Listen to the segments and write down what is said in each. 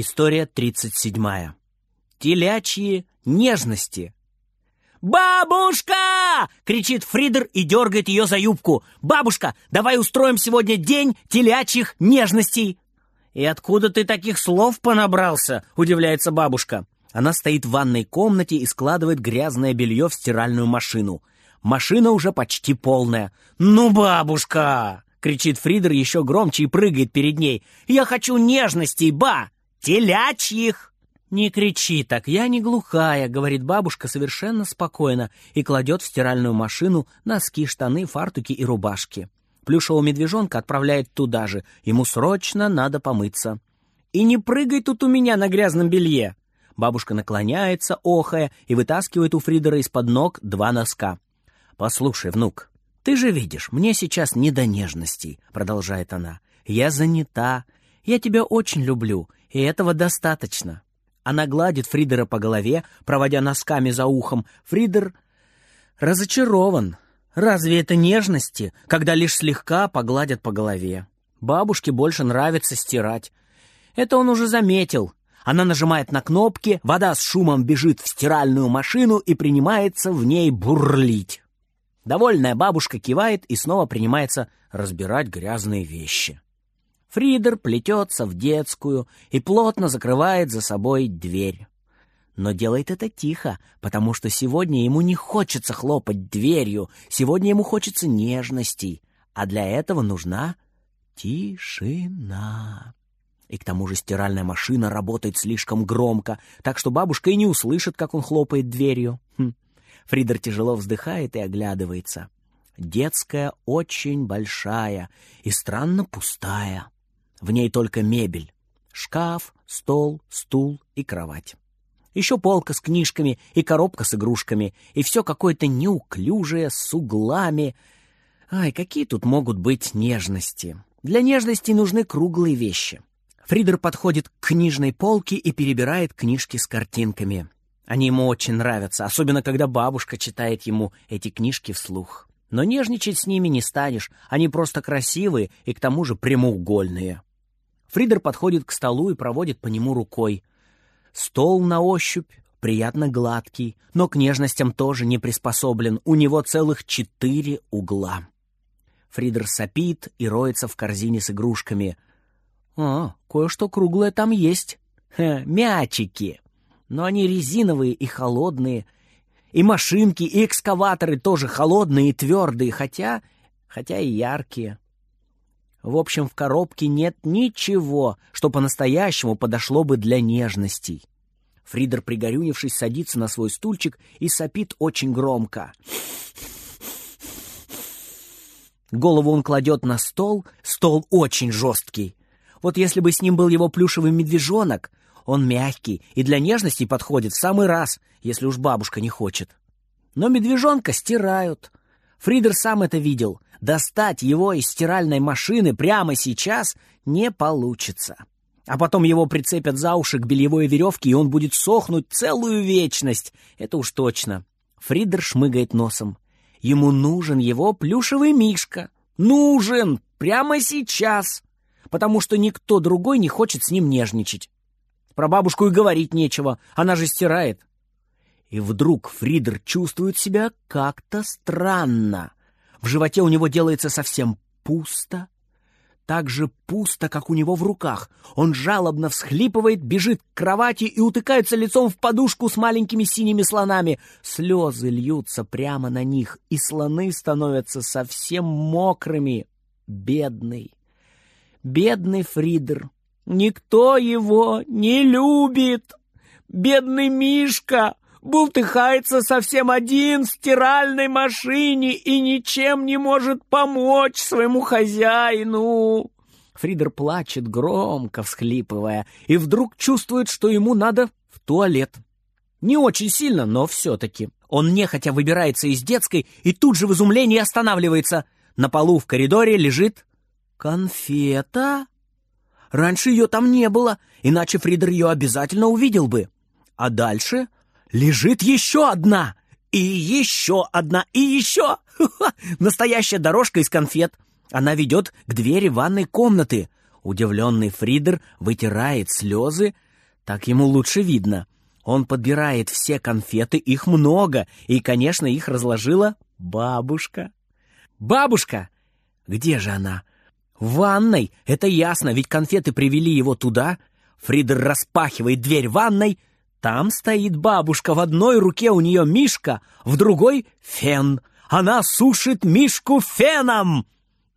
История 37. Телячьи нежности. «Бабушка!» — кричит Фридер и дергает ее за юбку. «Бабушка, давай устроим сегодня день телячьих нежностей!» «И откуда ты таких слов понабрался?» — удивляется бабушка. Она стоит в ванной комнате и складывает грязное белье в стиральную машину. Машина уже почти полная. «Ну, бабушка!» — кричит Фридер еще громче и прыгает перед ней. «Я хочу нежностей, ба! Телячьих!» «Не кричи так, я не глухая», — говорит бабушка совершенно спокойно и кладет в стиральную машину носки, штаны, фартуки и рубашки. Плюшевого медвежонка отправляет туда же, ему срочно надо помыться. «И не прыгай тут у меня на грязном белье!» Бабушка наклоняется, охая, и вытаскивает у Фридера из-под ног два носка. «Послушай, внук, ты же видишь, мне сейчас не до нежностей», — продолжает она. «Я занята, я тебя очень люблю, и этого достаточно». Она гладит Фридера по голове, проводя носками за ухом. Фридер разочарован. Разве это нежности, когда лишь слегка погладят по голове? Бабушке больше нравится стирать. Это он уже заметил. Она нажимает на кнопки, вода с шумом бежит в стиральную машину и принимается в ней бурлить. Довольная бабушка кивает и снова принимается разбирать грязные вещи. Фридер плетется в детскую и плотно закрывает за собой дверь. Но делает это тихо, потому что сегодня ему не хочется хлопать дверью, сегодня ему хочется нежностей, а для этого нужна тишина. И к тому же стиральная машина работает слишком громко, так что бабушка и не услышит, как он хлопает дверью. Хм. Фридер тяжело вздыхает и оглядывается. Детская очень большая и странно пустая. В ней только мебель. Шкаф, стол, стул и кровать. Еще полка с книжками и коробка с игрушками, и все какое-то неуклюжее, с углами. Ай, какие тут могут быть нежности? Для нежности нужны круглые вещи. Фридер подходит к книжной полке и перебирает книжки с картинками. Они ему очень нравятся, особенно когда бабушка читает ему эти книжки вслух. Но нежничать с ними не станешь, они просто красивые и к тому же прямоугольные. Фридер подходит к столу и проводит по нему рукой. Стол на ощупь приятно гладкий, но к нежностям тоже не приспособлен. У него целых четыре угла. Фридер сопит и роется в корзине с игрушками. «А, кое-что круглое там есть. Ха, мячики. Но они резиновые и холодные. И машинки, и экскаваторы тоже холодные и твердые, хотя... хотя и яркие». В общем, в коробке нет ничего, что по-настоящему подошло бы для нежностей. Фридер, пригорюнившись, садится на свой стульчик и сопит очень громко. Голову он кладет на стол, стол очень жесткий. Вот если бы с ним был его плюшевый медвежонок, он мягкий и для нежности подходит в самый раз, если уж бабушка не хочет. Но медвежонка стирают. Фридер сам это видел. Достать его из стиральной машины прямо сейчас не получится. А потом его прицепят за уши к бельевой веревке, и он будет сохнуть целую вечность. Это уж точно. Фридер шмыгает носом. Ему нужен его плюшевый мишка. Нужен! Прямо сейчас! Потому что никто другой не хочет с ним нежничать. Про бабушку и говорить нечего, она же стирает. И вдруг Фридер чувствует себя как-то странно. В животе у него делается совсем пусто. Так же пусто, как у него в руках. Он жалобно всхлипывает, бежит к кровати и утыкается лицом в подушку с маленькими синими слонами. Слезы льются прямо на них, и слоны становятся совсем мокрыми. Бедный, бедный Фридер. Никто его не любит. Бедный Мишка бултыхается совсем один в стиральной машине и ничем не может помочь своему хозяину. Фридер плачет громко, всхлипывая, и вдруг чувствует, что ему надо в туалет. Не очень сильно, но все-таки. Он нехотя выбирается из детской и тут же в изумлении останавливается. На полу в коридоре лежит конфета. Раньше ее там не было, иначе Фридер ее обязательно увидел бы. А дальше лежит еще одна, и еще одна, и еще. Настоящая дорожка из конфет. Она ведет к двери ванной комнаты. Удивленный Фридер вытирает слезы, Так ему лучше видно. Он подбирает все конфеты, их много, и, конечно, их разложила бабушка. «Бабушка!» Где же она? В ванной, это ясно, ведь конфеты привели его туда. Фридер распахивает дверь ванной. Там стоит бабушка, в одной руке у нее мишка, в другой — фен. Она сушит мишку феном.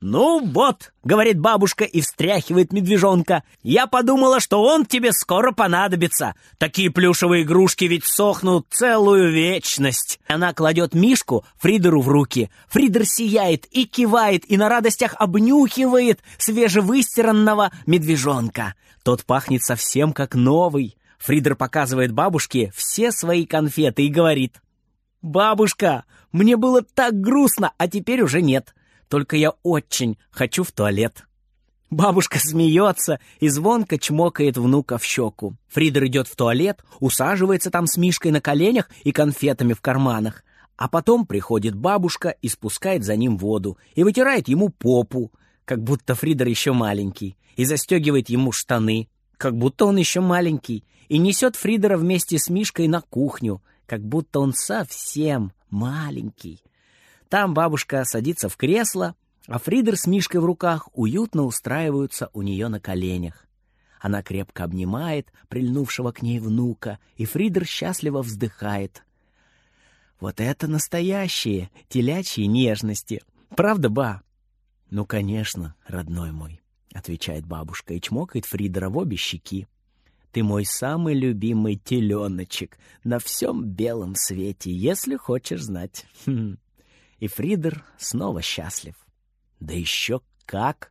«Ну вот», — говорит бабушка и встряхивает медвежонка, «я подумала, что он тебе скоро понадобится. Такие плюшевые игрушки ведь сохнут целую вечность». Она кладет мишку Фридеру в руки. Фридер сияет и кивает, и на радостях обнюхивает свежевыстиранного медвежонка. Тот пахнет совсем как новый. Фридер показывает бабушке все свои конфеты и говорит, «Бабушка, мне было так грустно, а теперь уже нет». Только я очень хочу в туалет». Бабушка смеется и звонко чмокает внука в щеку. Фридер идет в туалет, усаживается там с Мишкой на коленях и конфетами в карманах. А потом приходит бабушка и спускает за ним воду и вытирает ему попу, как будто Фридер еще маленький, и застегивает ему штаны, как будто он еще маленький, и несет Фридера вместе с Мишкой на кухню, как будто он совсем маленький. Там бабушка садится в кресло, а Фридер с Мишкой в руках уютно устраиваются у нее на коленях. Она крепко обнимает прильнувшего к ней внука, и Фридер счастливо вздыхает. Вот это настоящие телячьи нежности. Правда, ба? Ну, конечно, родной мой, отвечает бабушка и чмокает Фридера в обе щеки. Ты мой самый любимый теленочек на всем белом свете, если хочешь знать. И Фридер снова счастлив. Да еще как!